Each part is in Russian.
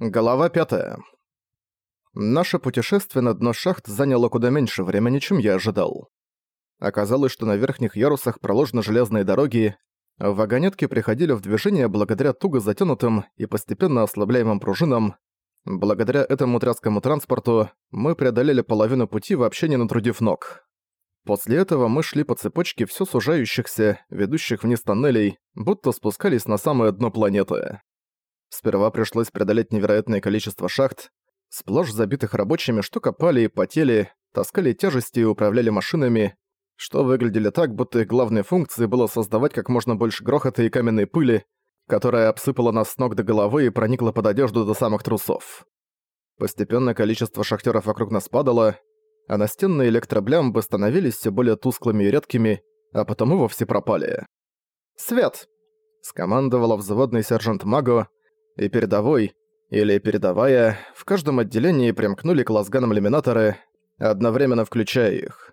Голова пятая. Наше путешествие на дно шахт заняло куда меньше времени, чем я ожидал. Оказалось, что на верхних ярусах проложены железные дороги, а вагонетки приходили в движение благодаря туго затянутым и постепенно ослабляемым пружинам. Благодаря этому тряскому транспорту мы преодолели половину пути, вообще не натрудив ног. После этого мы шли по цепочке все сужающихся, ведущих вниз тоннелей, будто спускались на самое дно планеты. Сперва пришлось преодолеть невероятное количество шахт, сплошь забитых рабочими, что копали и потели, таскали тяжести и управляли машинами, что выглядели так, будто их главной функцией было создавать как можно больше грохота и каменной пыли, которая обсыпала нас с ног до головы и проникла под одежду до самых трусов. Постепенно количество шахтеров вокруг нас падало, а настенные электроблямбы становились все более тусклыми и редкими, а потому вовсе пропали. «Свет!» — скомандовала взводный сержант Маго, и передовой, или передовая, в каждом отделении примкнули к лазганам иллюминаторы, одновременно включая их.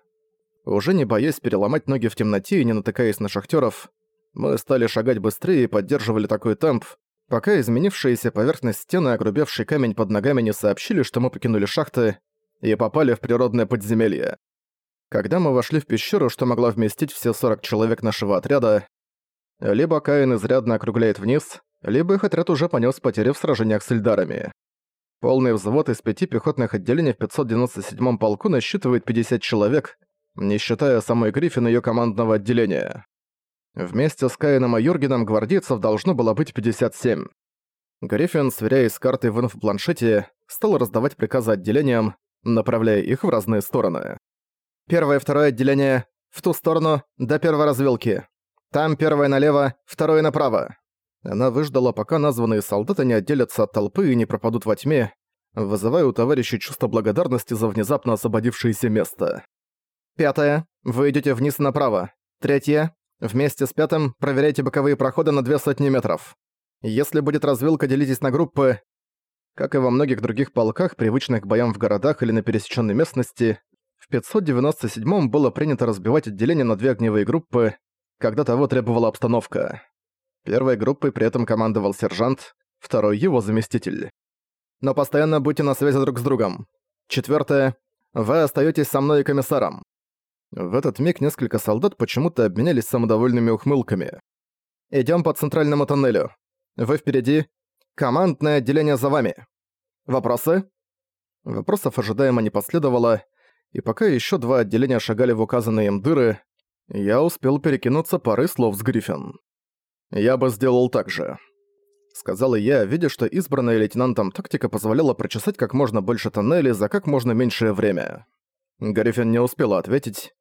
Уже не боясь переломать ноги в темноте и не натыкаясь на шахтеров, мы стали шагать быстрее и поддерживали такой темп, пока изменившаяся поверхность стены и огрубевший камень под ногами не сообщили, что мы покинули шахты и попали в природное подземелье. Когда мы вошли в пещеру, что могла вместить все 40 человек нашего отряда, либо Каин изрядно округляет вниз, либо их отряд уже понес потери в сражениях с Эльдарами. Полный взвод из пяти пехотных отделений в 597-м полку насчитывает 50 человек, не считая самой Гриффин и её командного отделения. Вместе с Каином и Юргеном гвардейцев должно было быть 57. Гриффин, сверяясь с картой в инфопланшете, стал раздавать приказы отделениям, направляя их в разные стороны. Первое и второе отделение в ту сторону до первой развилки. Там первое налево, второе направо. Она выждала, пока названные солдаты не отделятся от толпы и не пропадут во тьме, вызывая у товарищей чувство благодарности за внезапно освободившееся место. Пятое. Вы идете вниз направо. Третье. Вместе с пятым проверяйте боковые проходы на две сотни метров. Если будет развилка, делитесь на группы. Как и во многих других полках, привычных к боям в городах или на пересеченной местности, в 597-м было принято разбивать отделение на две огневые группы, когда того требовала обстановка. Первой группой при этом командовал сержант, второй — его заместитель. Но постоянно будьте на связи друг с другом. Четвёртое. Вы остаётесь со мной и комиссаром. В этот миг несколько солдат почему-то обменялись самодовольными ухмылками. Идём по центральному тоннелю. Вы впереди. Командное отделение за вами. Вопросы? Вопросов ожидаемо не последовало, и пока ещё два отделения шагали в указанные им дыры, я успел перекинуться парой слов с Гриффин. «Я бы сделал так же», — сказал я, видя, что избранная лейтенантом тактика позволяла прочесать как можно больше тоннелей за как можно меньшее время. Гарифин не успела ответить.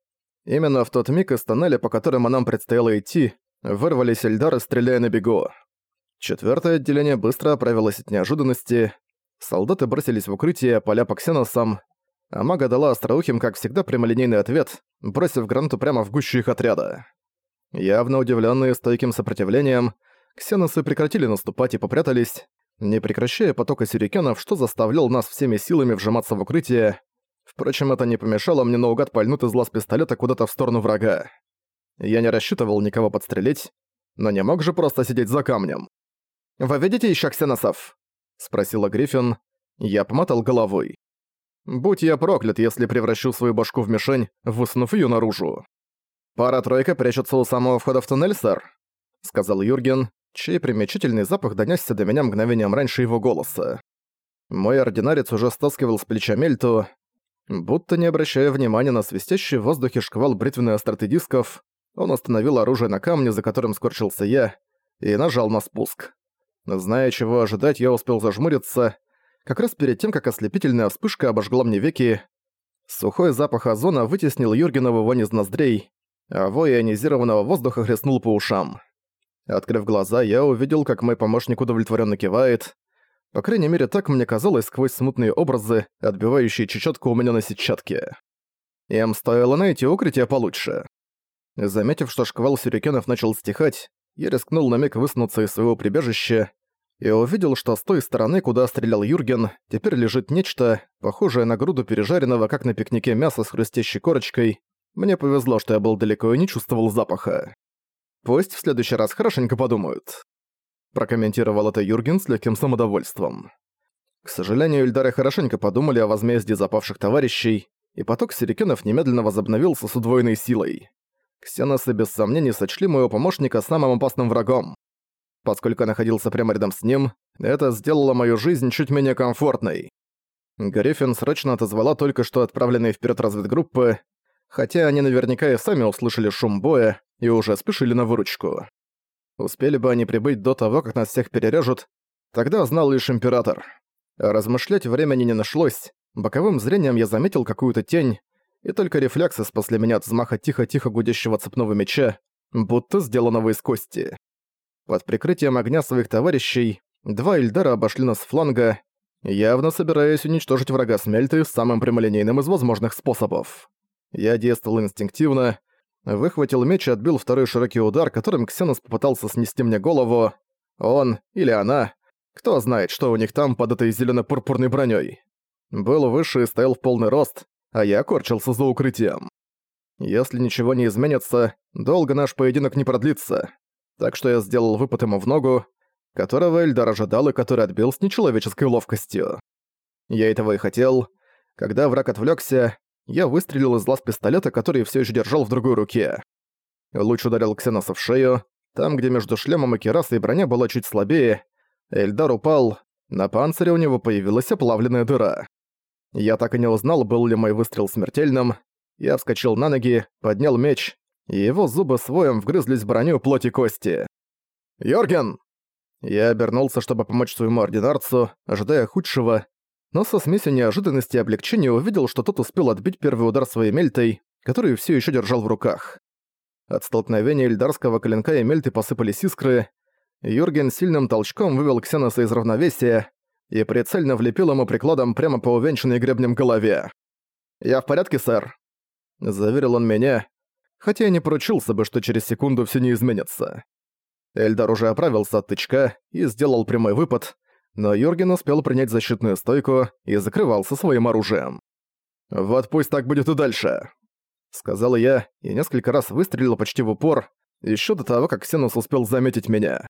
Именно в тот миг из тоннеля, по которому нам предстояло идти, вырвались Эльдары, стреляя на бегу. Четвёртое отделение быстро оправилось от неожиданности. Солдаты бросились в укрытие, поля по ксеносам, а мага дала остроухим, как всегда, прямолинейный ответ, бросив гранату прямо в гущу их отряда. Явно удивленные стойким сопротивлением, ксеносы прекратили наступать и попрятались, не прекращая потока сюрикенов, что заставлял нас всеми силами вжиматься в укрытие. Впрочем, это не помешало мне наугад пальнуть из глаз пистолета куда-то в сторону врага. Я не рассчитывал никого подстрелить, но не мог же просто сидеть за камнем. «Вы видите еще ксеносов?» — спросила Гриффин. Я помотал головой. «Будь я проклят, если превращу свою башку в мишень, высунув ее наружу». «Пара-тройка прячется у самого входа в туннель, сэр», — сказал Юрген, чей примечательный запах донёсся до меня мгновением раньше его голоса. Мой ординарец уже стаскивал с плеча мельту, будто не обращая внимания на свистящий в воздухе шквал бритвенной остроты дисков, он остановил оружие на камне, за которым скорчился я, и нажал на спуск. Зная, чего ожидать, я успел зажмуриться, как раз перед тем, как ослепительная вспышка обожгла мне веки. Сухой запах озона вытеснил Юргенова вонь из ноздрей, а вой ионизированного воздуха хлестнул по ушам. Открыв глаза, я увидел, как мой помощник удовлетворенно кивает. По крайней мере, так мне казалось сквозь смутные образы, отбивающие чечетку у меня на сетчатке. Им стоило найти укрытие получше. Заметив, что шквал сюрикенов начал стихать, я рискнул на миг высунуться из своего прибежища и увидел, что с той стороны, куда стрелял Юрген, теперь лежит нечто, похожее на груду пережаренного, как на пикнике мяса с хрустящей корочкой, мне повезло, что я был далеко и не чувствовал запаха. Пусть в следующий раз хорошенько подумают. Прокомментировал это Юрген с легким самодовольством. К сожалению, Ильдары хорошенько подумали о возмездии запавших товарищей, и поток сирикенов немедленно возобновился с удвоенной силой. Ксеносы без сомнений сочли моего помощника самым опасным врагом. Поскольку я находился прямо рядом с ним, это сделало мою жизнь чуть менее комфортной. Гриффин срочно отозвала только что отправленные вперед разведгруппы, хотя они наверняка и сами услышали шум боя и уже спешили на выручку. Успели бы они прибыть до того, как нас всех перережут, тогда знал лишь Император. Размышлять времени не нашлось, боковым зрением я заметил какую-то тень, и только рефлексы спасли меня от взмаха тихо-тихо гудящего цепного меча, будто сделанного из кости. Под прикрытием огня своих товарищей два Эльдара обошли нас с фланга, явно собираясь уничтожить врага Смельты самым прямолинейным из возможных способов. Я действовал инстинктивно, выхватил меч и отбил второй широкий удар, которым Ксенос попытался снести мне голову. Он или она, кто знает, что у них там под этой зелено пурпурной броней. Был выше и стоял в полный рост, а я корчился за укрытием. Если ничего не изменится, долго наш поединок не продлится. Так что я сделал выпад ему в ногу, которого Эльдар ожидал и который отбил с нечеловеческой ловкостью. Я этого и хотел. Когда враг отвлекся, я выстрелил из глаз пистолета, который все еще держал в другой руке. Луч ударил Ксеноса в шею, там, где между шлемом и керасой броня была чуть слабее. Эльдар упал, на панцире у него появилась оплавленная дыра. Я так и не узнал, был ли мой выстрел смертельным. Я вскочил на ноги, поднял меч, и его зубы своем вгрызлись в броню плоти кости. «Йорген!» Я обернулся, чтобы помочь своему ординарцу, ожидая худшего, но со смесью неожиданности и облегчения увидел, что тот успел отбить первый удар своей мельтой, которую все еще держал в руках. От столкновения эльдарского коленка и мельты посыпались искры. Юрген сильным толчком вывел Ксеноса из равновесия и прицельно влепил ему прикладом прямо по увенчанной гребнем голове. «Я в порядке, сэр», — заверил он меня, хотя я не поручился бы, что через секунду все не изменится. Эльдар уже оправился от тычка и сделал прямой выпад, но Юрген успел принять защитную стойку и закрывался своим оружием. «Вот пусть так будет и дальше», — сказал я и несколько раз выстрелил почти в упор, еще до того, как Синус успел заметить меня.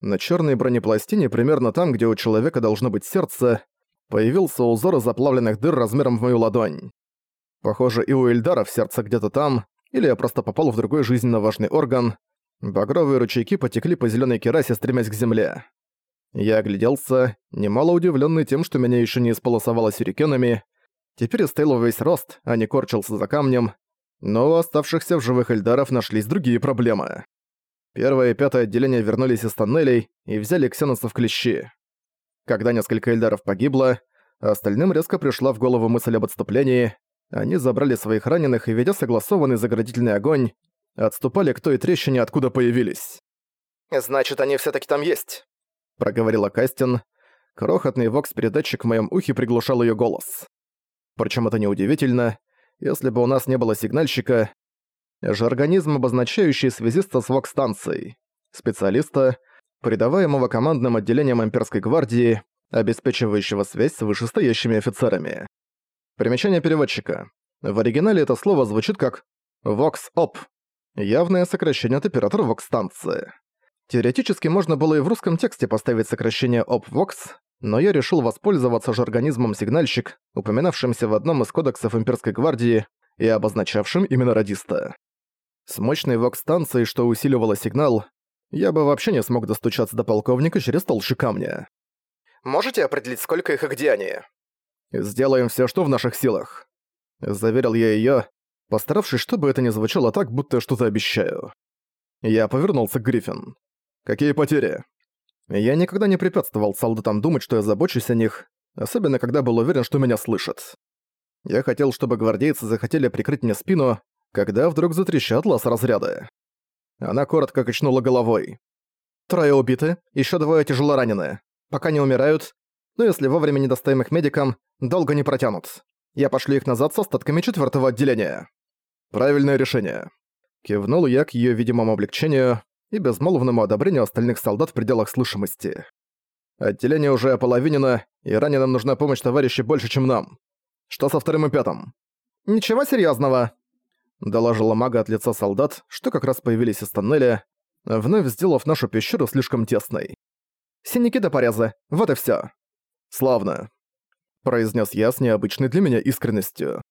На черной бронепластине, примерно там, где у человека должно быть сердце, появился узор из заплавленных дыр размером в мою ладонь. Похоже, и у Эльдара в сердце где-то там, или я просто попал в другой жизненно важный орган. Багровые ручейки потекли по зеленой керасе, стремясь к земле. Я огляделся, немало удивленный тем, что меня еще не исполосовало сюрикенами. Теперь я стоял весь рост, а не корчился за камнем. Но у оставшихся в живых эльдаров нашлись другие проблемы. Первое и пятое отделение вернулись из тоннелей и взяли ксеноса в клещи. Когда несколько эльдаров погибло, остальным резко пришла в голову мысль об отступлении. Они забрали своих раненых и, ведя согласованный заградительный огонь, отступали к той трещине, откуда появились. «Значит, они все таки там есть», проговорила Кастин. Крохотный вокс-передатчик в моем ухе приглушал ее голос. Причем это неудивительно. Если бы у нас не было сигнальщика, же организм, обозначающий связиста с вокс-станцией, специалиста, придаваемого командным отделением имперской гвардии, обеспечивающего связь с вышестоящими офицерами. Примечание переводчика. В оригинале это слово звучит как «вокс-оп», явное сокращение от оператора вокс-станции. Теоретически можно было и в русском тексте поставить сокращение OpVox, но я решил воспользоваться жаргонизмом «сигнальщик», упоминавшимся в одном из кодексов имперской гвардии и обозначавшим именно радиста. С мощной вокс-станцией, что усиливало сигнал, я бы вообще не смог достучаться до полковника через толщу камня. «Можете определить, сколько их и где они?» «Сделаем все, что в наших силах», — заверил я ее, постаравшись, чтобы это не звучало так, будто что-то обещаю. Я повернулся к Гриффин. Какие потери? Я никогда не препятствовал солдатам думать, что я забочусь о них, особенно когда был уверен, что меня слышат. Я хотел, чтобы гвардейцы захотели прикрыть мне спину, когда вдруг затрещат лаз разряда. Она коротко качнула головой. Трое убиты, еще двое тяжело ранены. Пока не умирают, но если вовремя не доставим их медикам, долго не протянут. Я пошлю их назад с остатками четвертого отделения. Правильное решение. Кивнул я к ее видимому облегчению, и безмолвному одобрению остальных солдат в пределах слышимости. Отделение уже ополовинено, и раненым нужна помощь товарищей больше, чем нам. Что со вторым и пятым? Ничего серьезного, доложила мага от лица солдат, что как раз появились из тоннеля, вновь сделав нашу пещеру слишком тесной. Синяки до порезы, вот и все. «Славно», — произнес я с необычной для меня искренностью.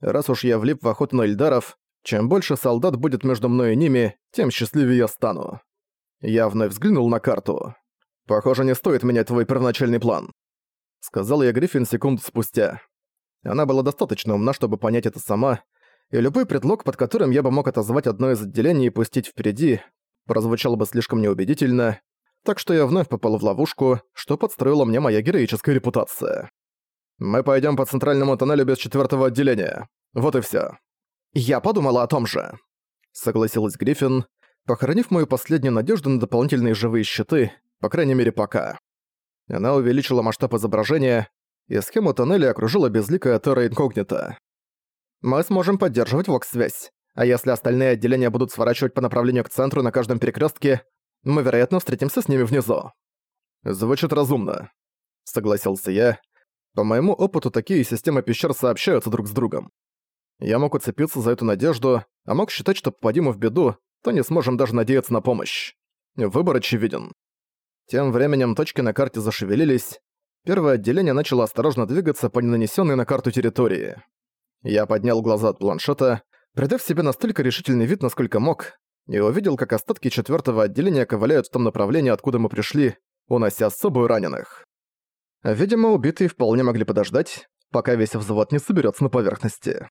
«Раз уж я влип в охоту на Эльдаров, чем больше солдат будет между мной и ними, тем счастливее я стану». Я вновь взглянул на карту. «Похоже, не стоит менять твой первоначальный план», — сказал я Гриффин секунду спустя. Она была достаточно умна, чтобы понять это сама, и любой предлог, под которым я бы мог отозвать одно из отделений и пустить впереди, прозвучало бы слишком неубедительно, так что я вновь попал в ловушку, что подстроила мне моя героическая репутация. «Мы пойдем по центральному тоннелю без четвертого отделения. Вот и все. «Я подумала о том же», — согласилась Гриффин, похоронив мою последнюю надежду на дополнительные живые щиты, по крайней мере пока. Она увеличила масштаб изображения, и схему тоннеля окружила безликая Терра Инкогнита. «Мы сможем поддерживать вокс-связь, а если остальные отделения будут сворачивать по направлению к центру на каждом перекрестке, мы, вероятно, встретимся с ними внизу». «Звучит разумно», — согласился я, по моему опыту, такие системы пещер сообщаются друг с другом. Я мог уцепиться за эту надежду, а мог считать, что попадем в беду, то не сможем даже надеяться на помощь. Выбор очевиден. Тем временем точки на карте зашевелились. Первое отделение начало осторожно двигаться по нанесенной на карту территории. Я поднял глаза от планшета, придав себе настолько решительный вид, насколько мог, и увидел, как остатки четвертого отделения ковыляют в том направлении, откуда мы пришли, унося с собой раненых. Видимо, убитые вполне могли подождать, пока весь взвод не соберется на поверхности.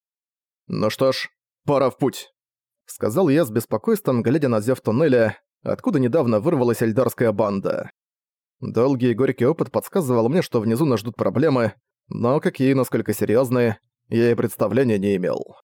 «Ну что ж, пора в путь», — сказал я с беспокойством, глядя на зев туннеля, откуда недавно вырвалась эльдарская банда. Долгий и горький опыт подсказывал мне, что внизу нас ждут проблемы, но какие насколько серьезные, я и представления не имел.